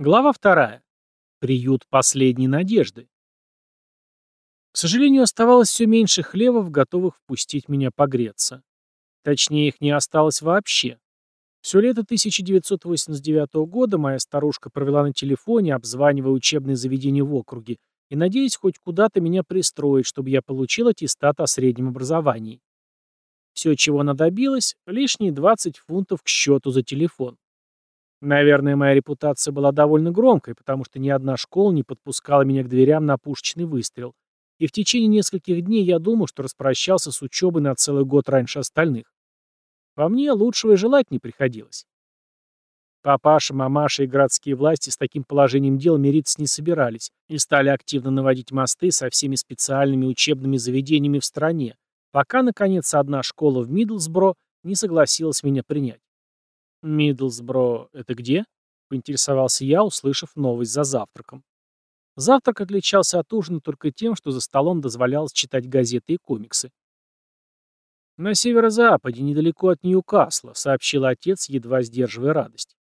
Глава вторая. Приют последней надежды. К сожалению, оставалось все меньше хлевов, готовых впустить меня погреться. Точнее, их не осталось вообще. Все лето 1989 года моя старушка провела на телефоне, обзванивая учебные заведения в округе, и надеясь хоть куда-то меня пристроить, чтобы я получил аттестат о среднем образовании. Все, чего она добилась, лишние 20 фунтов к счету за телефон. Наверное, моя репутация была довольно громкой, потому что ни одна школа не подпускала меня к дверям на пушечный выстрел. И в течение нескольких дней я думал, что распрощался с учебой на целый год раньше остальных. По мне лучшего и желать не приходилось. Папаша, мамаша и городские власти с таким положением дел мириться не собирались и стали активно наводить мосты со всеми специальными учебными заведениями в стране, пока, наконец, одна школа в Мидлсбро не согласилась меня принять. «Мидлсбро — это где?» — поинтересовался я, услышав новость за завтраком. Завтрак отличался от ужина только тем, что за столом дозволялось читать газеты и комиксы. «На северо-западе, недалеко от Ньюкасла», — сообщил отец, едва сдерживая радость.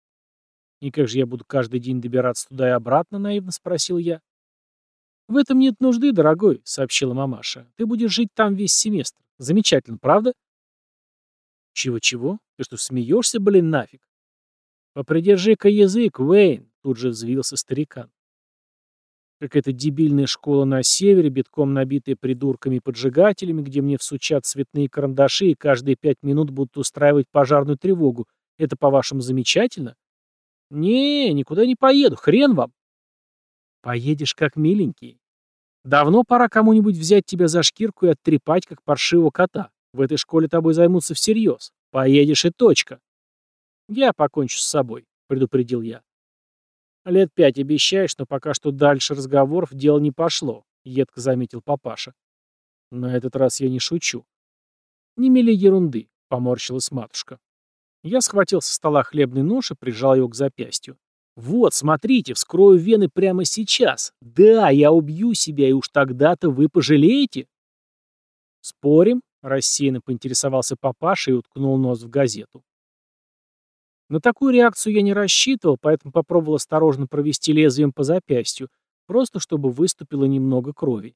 «И как же я буду каждый день добираться туда и обратно?» — наивно спросил я. «В этом нет нужды, дорогой», — сообщила мамаша. «Ты будешь жить там весь семестр. Замечательно, правда?» «Чего-чего? Ты что, смеешься, блин, нафиг?» «Попридержи-ка язык, Уэйн!» — тут же взвился старикан. Какая-то дебильная школа на севере, битком набитая придурками и поджигателями, где мне всучат цветные карандаши и каждые пять минут будут устраивать пожарную тревогу. Это, по-вашему, замечательно? Не, никуда не поеду, хрен вам. Поедешь как миленький. Давно пора кому-нибудь взять тебя за шкирку и оттрепать, как паршивого кота. В этой школе тобой займутся всерьез. Поедешь и точка. Я покончу с собой, предупредил я. Лет пять обещаешь, но пока что дальше разговоров дело не пошло, едко заметил папаша. На этот раз я не шучу. Не мели ерунды, поморщилась матушка. Я схватил со стола хлебный нож и прижал его к запястью. «Вот, смотрите, вскрою вены прямо сейчас. Да, я убью себя, и уж тогда-то вы пожалеете». «Спорим?» — рассеянно поинтересовался папаша и уткнул нос в газету. На такую реакцию я не рассчитывал, поэтому попробовал осторожно провести лезвием по запястью, просто чтобы выступило немного крови.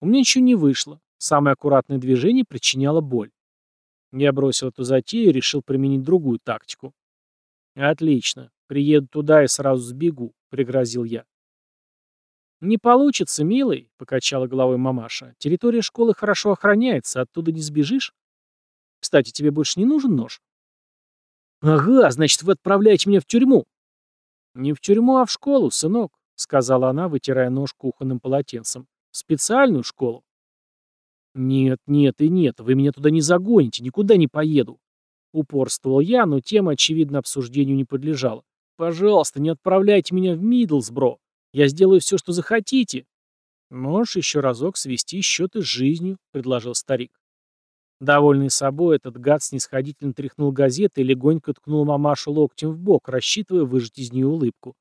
У меня ничего не вышло. Самое аккуратное движение причиняло боль. Я бросил эту затею и решил применить другую тактику. «Отлично. Приеду туда и сразу сбегу», — пригрозил я. «Не получится, милый», — покачала головой мамаша. «Территория школы хорошо охраняется, оттуда не сбежишь. Кстати, тебе больше не нужен нож?» «Ага, значит, вы отправляете меня в тюрьму». «Не в тюрьму, а в школу, сынок», — сказала она, вытирая нож кухонным полотенцем. «В специальную школу». «Нет, нет и нет, вы меня туда не загоните, никуда не поеду». Упорствовал я, но тема, очевидно, обсуждению не подлежала. «Пожалуйста, не отправляйте меня в Мидлсбро. Я сделаю все, что захотите». «Можешь еще разок свести счеты с жизнью», — предложил старик. Довольный собой, этот гад снисходительно тряхнул газеты и легонько ткнул мамашу локтем в бок, рассчитывая выжать из нее улыбку.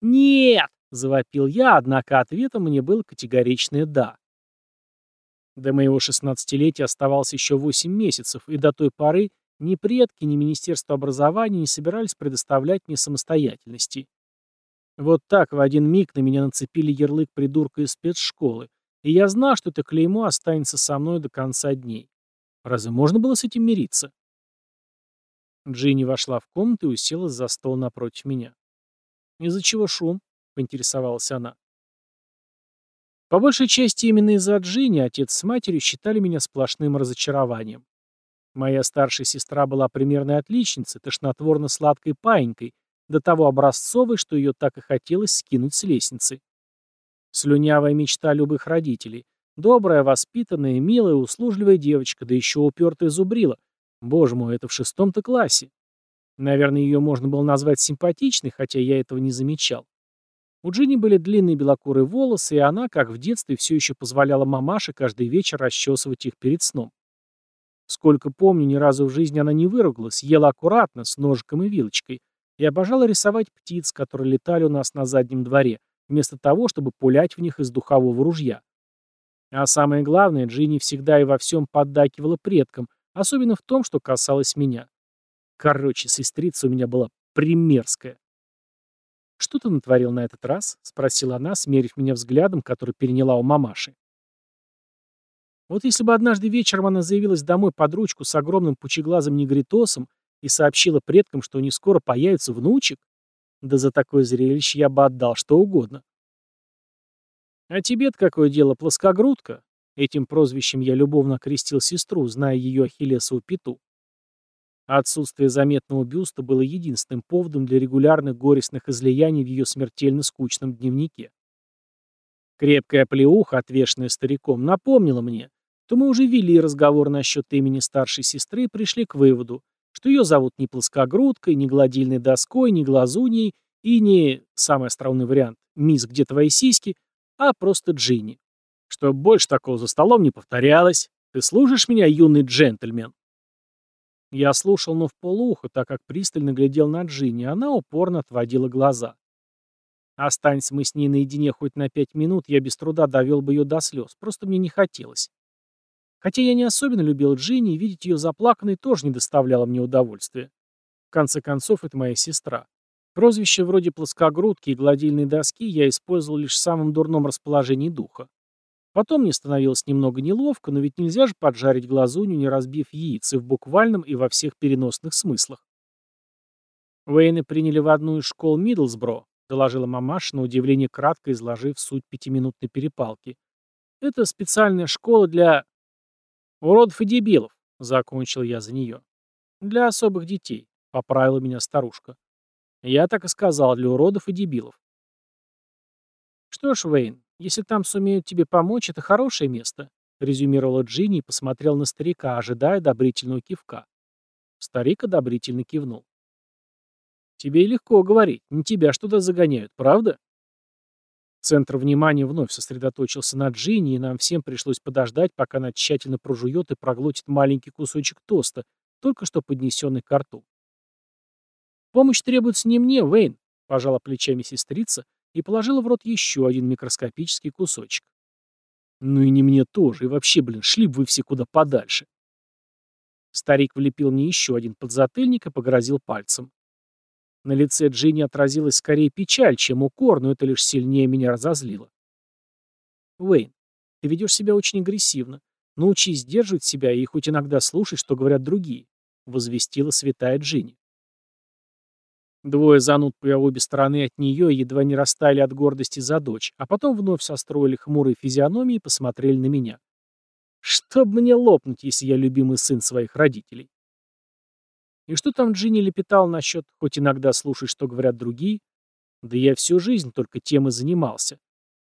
«Нет!» — завопил я, однако ответом мне было категоричное «да». До моего шестнадцатилетия оставалось еще восемь месяцев, и до той поры ни предки, ни Министерство образования не собирались предоставлять мне самостоятельности. Вот так в один миг на меня нацепили ярлык придурка из спецшколы, и я знал, что это клеймо останется со мной до конца дней. Разве можно было с этим мириться? Джинни вошла в комнату и уселась за стол напротив меня. «Из-за чего шум?» — поинтересовалась она. По большей части именно из-за Джинни отец с матерью считали меня сплошным разочарованием. Моя старшая сестра была примерной отличницей, тошнотворно-сладкой паинькой, до того образцовой, что ее так и хотелось скинуть с лестницы. Слюнявая мечта любых родителей. Добрая, воспитанная, милая, услужливая девочка, да еще упертая зубрила. Боже мой, это в шестом-то классе. Наверное, ее можно было назвать симпатичной, хотя я этого не замечал. У Джинни были длинные белокурые волосы, и она, как в детстве, все еще позволяла мамаше каждый вечер расчесывать их перед сном. Сколько помню, ни разу в жизни она не выругалась, ела аккуратно, с ножиком и вилочкой, и обожала рисовать птиц, которые летали у нас на заднем дворе, вместо того, чтобы пулять в них из духового ружья. А самое главное, Джинни всегда и во всем поддакивала предкам, особенно в том, что касалось меня. Короче, сестрица у меня была примерская. «Что ты натворил на этот раз?» — спросила она, смерив меня взглядом, который переняла у мамаши. Вот если бы однажды вечером она заявилась домой под ручку с огромным пучеглазым негритосом и сообщила предкам, что не скоро появится внучек, да за такое зрелище я бы отдал что угодно. «А тебе-то какое дело, плоскогрудка?» Этим прозвищем я любовно окрестил сестру, зная ее ахиллесову пяту. Отсутствие заметного бюста было единственным поводом для регулярных горестных излияний в ее смертельно скучном дневнике. Крепкая плеуха, отвешенная стариком, напомнила мне, что мы уже вели разговор насчет имени старшей сестры и пришли к выводу, что ее зовут не плоскогрудкой, не гладильной доской, не глазуньей и не, самый остроумный вариант, мисс «Где твои сиськи?», а просто Джинни. Чтоб больше такого за столом не повторялось. Ты слушаешь меня, юный джентльмен?» Я слушал, но в полуха, так как пристально глядел на Джинни, она упорно отводила глаза. Останься мы с ней наедине хоть на пять минут, я без труда довел бы ее до слез, просто мне не хотелось. Хотя я не особенно любил Джинни, видеть ее заплаканной тоже не доставляло мне удовольствия. В конце концов, это моя сестра. Прозвище вроде плоскогрудки и гладильной доски я использовал лишь в самом дурном расположении духа. Потом мне становилось немного неловко, но ведь нельзя же поджарить глазунью, не разбив яиц, и в буквальном, и во всех переносных смыслах. Уэйны приняли в одну из школ Миддлсбро, доложила мамаша, на удивление кратко изложив суть пятиминутной перепалки. Это специальная школа для... уродов и дебилов, закончил я за нее. Для особых детей, поправила меня старушка. Я так и сказал, для уродов и дебилов. Что ж, Уэйн, если там сумеют тебе помочь, это хорошее место», — резюмировала Джинни и посмотрел на старика, ожидая одобрительного кивка. Старик одобрительно кивнул. «Тебе легко говорить, не тебя что-то загоняют, правда?» Центр внимания вновь сосредоточился на Джинни, и нам всем пришлось подождать, пока она тщательно прожует и проглотит маленький кусочек тоста, только что поднесенный к рту. «Помощь требуется не мне, Вейн», — пожала плечами сестрица, и положила в рот еще один микроскопический кусочек. Ну и не мне тоже, и вообще, блин, шли бы вы все куда подальше. Старик влепил мне еще один подзатыльник и погрозил пальцем. На лице Джинни отразилась скорее печаль, чем укор, но это лишь сильнее меня разозлило. Уэйн, ты ведешь себя очень агрессивно. Научись сдерживать себя и хоть иногда слушать, что говорят другие, возвестила святая Джинни. Двое зануд по обе стороны от нее едва не растаяли от гордости за дочь, а потом вновь состроили хмурые физиономии и посмотрели на меня. Чтоб мне лопнуть, если я любимый сын своих родителей. И что там Джинни лепетал насчет, хоть иногда слушай, что говорят другие? Да я всю жизнь только тем и занимался.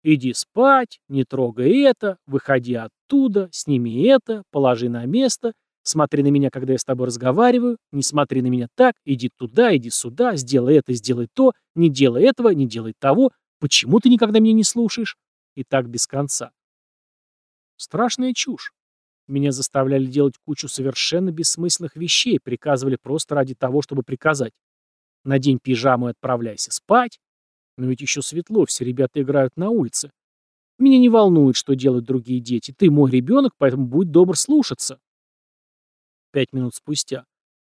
Иди спать, не трогай это, выходи оттуда, сними это, положи на место, Смотри на меня, когда я с тобой разговариваю, не смотри на меня так, иди туда, иди сюда, сделай это, сделай то, не делай этого, не делай того, почему ты никогда меня не слушаешь? И так без конца. Страшная чушь. Меня заставляли делать кучу совершенно бессмысленных вещей, приказывали просто ради того, чтобы приказать. Надень пижаму и отправляйся спать. Но ведь еще светло, все ребята играют на улице. Меня не волнует, что делают другие дети. Ты мой ребенок, поэтому будь добр слушаться. Пять минут спустя.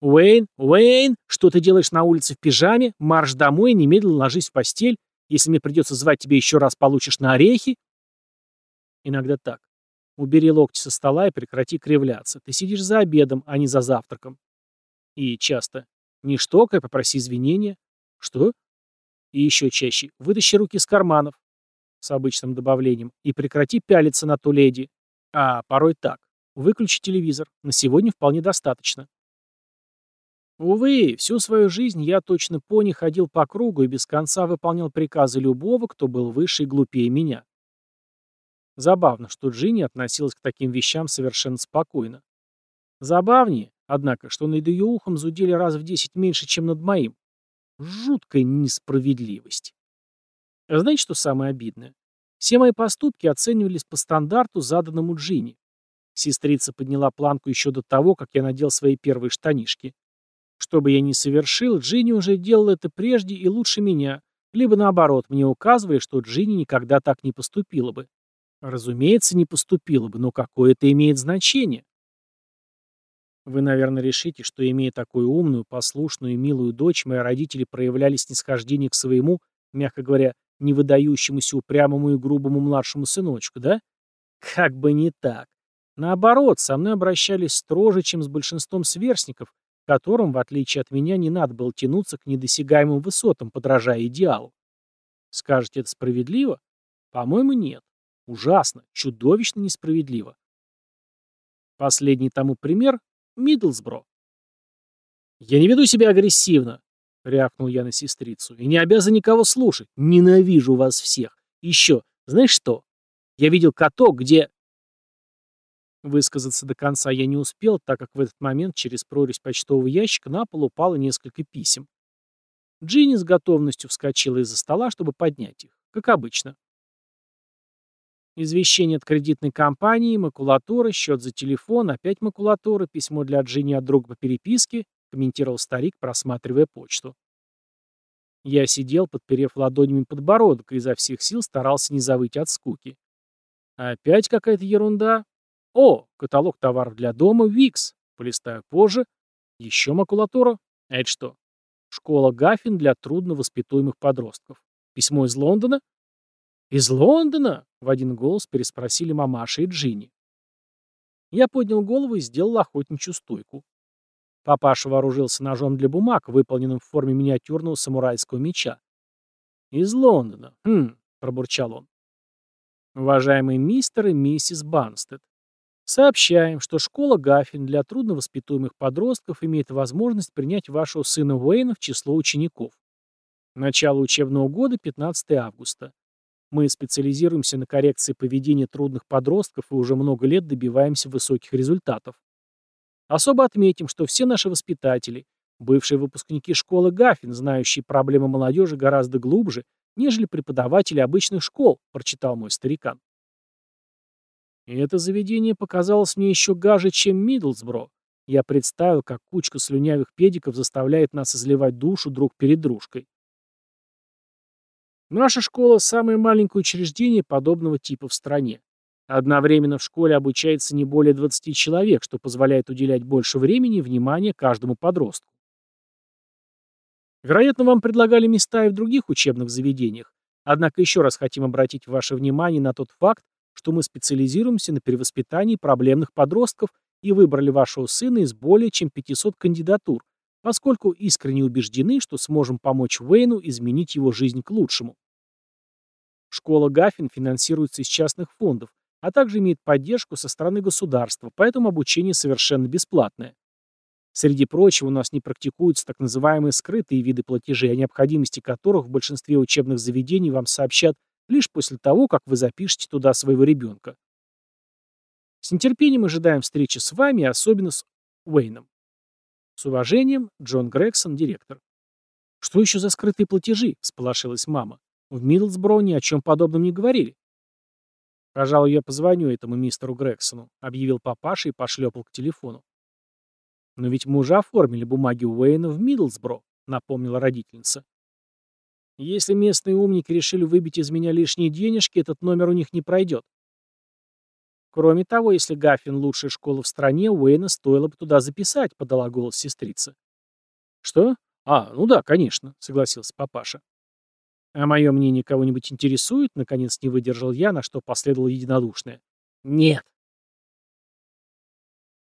«Уэйн, Уэйн, что ты делаешь на улице в пижаме? Марш домой и немедленно ложись в постель. Если мне придется звать тебя еще раз, получишь на орехи». Иногда так. Убери локти со стола и прекрати кривляться. Ты сидишь за обедом, а не за завтраком. И часто. Не штокай, попроси извинения. Что? И еще чаще. Вытащи руки из карманов. С обычным добавлением. И прекрати пялиться на ту леди. А порой так. Выключи телевизор. На сегодня вполне достаточно. Увы, всю свою жизнь я точно пони ходил по кругу и без конца выполнял приказы любого, кто был выше и глупее меня. Забавно, что Джинни относилась к таким вещам совершенно спокойно. Забавнее, однако, что над ее ухом зудели раз в десять меньше, чем над моим. Жуткая несправедливость. А знаете, что самое обидное? Все мои поступки оценивались по стандарту, заданному Джинни. Сестрица подняла планку еще до того, как я надел свои первые штанишки. Что бы я ни совершил, Джинни уже делала это прежде и лучше меня, либо наоборот, мне указывали, что Джинни никогда так не поступила бы. Разумеется, не поступила бы, но какое это имеет значение? Вы, наверное, решите, что, имея такую умную, послушную и милую дочь, мои родители проявляли снисхождение к своему мягко говоря, не выдающемуся упрямому и грубому младшему сыночку, да? Как бы не так. Наоборот, со мной обращались строже, чем с большинством сверстников, которым, в отличие от меня, не надо было тянуться к недосягаемым высотам, подражая идеалу. Скажете, это справедливо? По-моему, нет. Ужасно, чудовищно несправедливо. Последний тому пример — Миддлсбро. «Я не веду себя агрессивно», — рявкнул я на сестрицу, — «и не обязан никого слушать. Ненавижу вас всех. Еще, знаешь что? Я видел каток, где...» Высказаться до конца я не успел, так как в этот момент через прорезь почтового ящика на пол упало несколько писем. Джинни с готовностью вскочила из-за стола, чтобы поднять их, как обычно. Извещение от кредитной компании, макулатура, счет за телефон, опять макулатура, письмо для Джинни от друга по переписке, комментировал старик, просматривая почту. Я сидел, подперев ладонями подбородок, и изо всех сил старался не завыть от скуки. Опять какая-то ерунда. О, каталог товаров для дома, Викс. Полистаю позже. Еще макулатура. А это что? Школа Гаффин для трудновоспитуемых подростков. Письмо из Лондона? «Из Лондона?» — в один голос переспросили мамаша и Джинни. Я поднял голову и сделал охотничью стойку. Папаша вооружился ножом для бумаг, выполненным в форме миниатюрного самурайского меча. «Из Лондона. Хм», — пробурчал он. Уважаемый мистер и миссис Банстед, сообщаем, что школа Гаффин для трудновоспитуемых подростков имеет возможность принять вашего сына Уэйна в число учеников. Начало учебного года 15 августа. Мы специализируемся на коррекции поведения трудных подростков и уже много лет добиваемся высоких результатов. Особо отметим, что все наши воспитатели, бывшие выпускники школы Гаффин, знающие проблемы молодежи гораздо глубже, нежели преподаватели обычных школ, прочитал мой старикан. И это заведение показалось мне еще гаже, чем Миддлсбро. Я представил, как кучка слюнявых педиков заставляет нас изливать душу друг перед дружкой. Наша школа – самое маленькое учреждение подобного типа в стране. Одновременно в школе обучается не более 20 человек, что позволяет уделять больше времени и внимания каждому подростку. Вероятно, вам предлагали места и в других учебных заведениях, однако еще раз хотим обратить ваше внимание на тот факт, что мы специализируемся на перевоспитании проблемных подростков и выбрали вашего сына из более чем 500 кандидатур, поскольку искренне убеждены, что сможем помочь Уэйну изменить его жизнь к лучшему. Школа Гаффин финансируется из частных фондов, а также имеет поддержку со стороны государства, поэтому обучение совершенно бесплатное. Среди прочего, у нас не практикуются так называемые скрытые виды платежей, о необходимости которых в большинстве учебных заведений вам сообщат лишь после того, как вы запишете туда своего ребенка. С нетерпением ожидаем встречи с вами, особенно с Уэйном. С уважением, Джон Грегсон, директор. «Что еще за скрытые платежи?» – всполошилась мама. «В Миддлсбро ни о чем подобном не говорили». «Пожалуй, я позвоню этому мистеру Грексону», — объявил папаша и пошлепал к телефону. «Но ведь мы уже оформили бумаги Уэйна в Миддлсбро», — напомнила родительница. «Если местные умники решили выбить из меня лишние денежки, этот номер у них не пройдет. Кроме того, если Гаффин лучшая школа в стране, Уэйна стоило бы туда записать, подала голос сестрица. Что? А, ну да, конечно, согласился папаша. А мое мнение кого-нибудь интересует? Наконец не выдержал я, на что последовало единодушное. Нет.